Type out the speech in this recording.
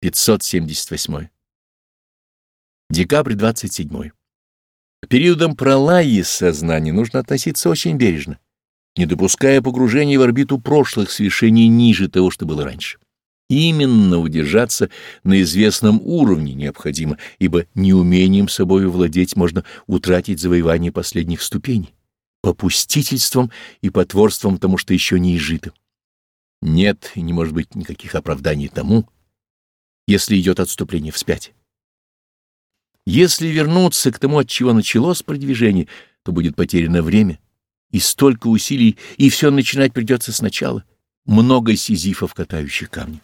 578. Декабрь 27. К периодам пролаи сознания нужно относиться очень бережно, не допуская погружения в орбиту прошлых свершений ниже того, что было раньше. Именно удержаться на известном уровне необходимо, ибо неумением собою владеть можно утратить завоевание последних ступеней, попустительством и потворством тому, что еще не изжито. Нет и не может быть никаких оправданий тому, если идет отступление вспять. Если вернуться к тому, от чего началось продвижение, то будет потеряно время и столько усилий, и все начинать придется сначала. Много сизифов, катающих камни.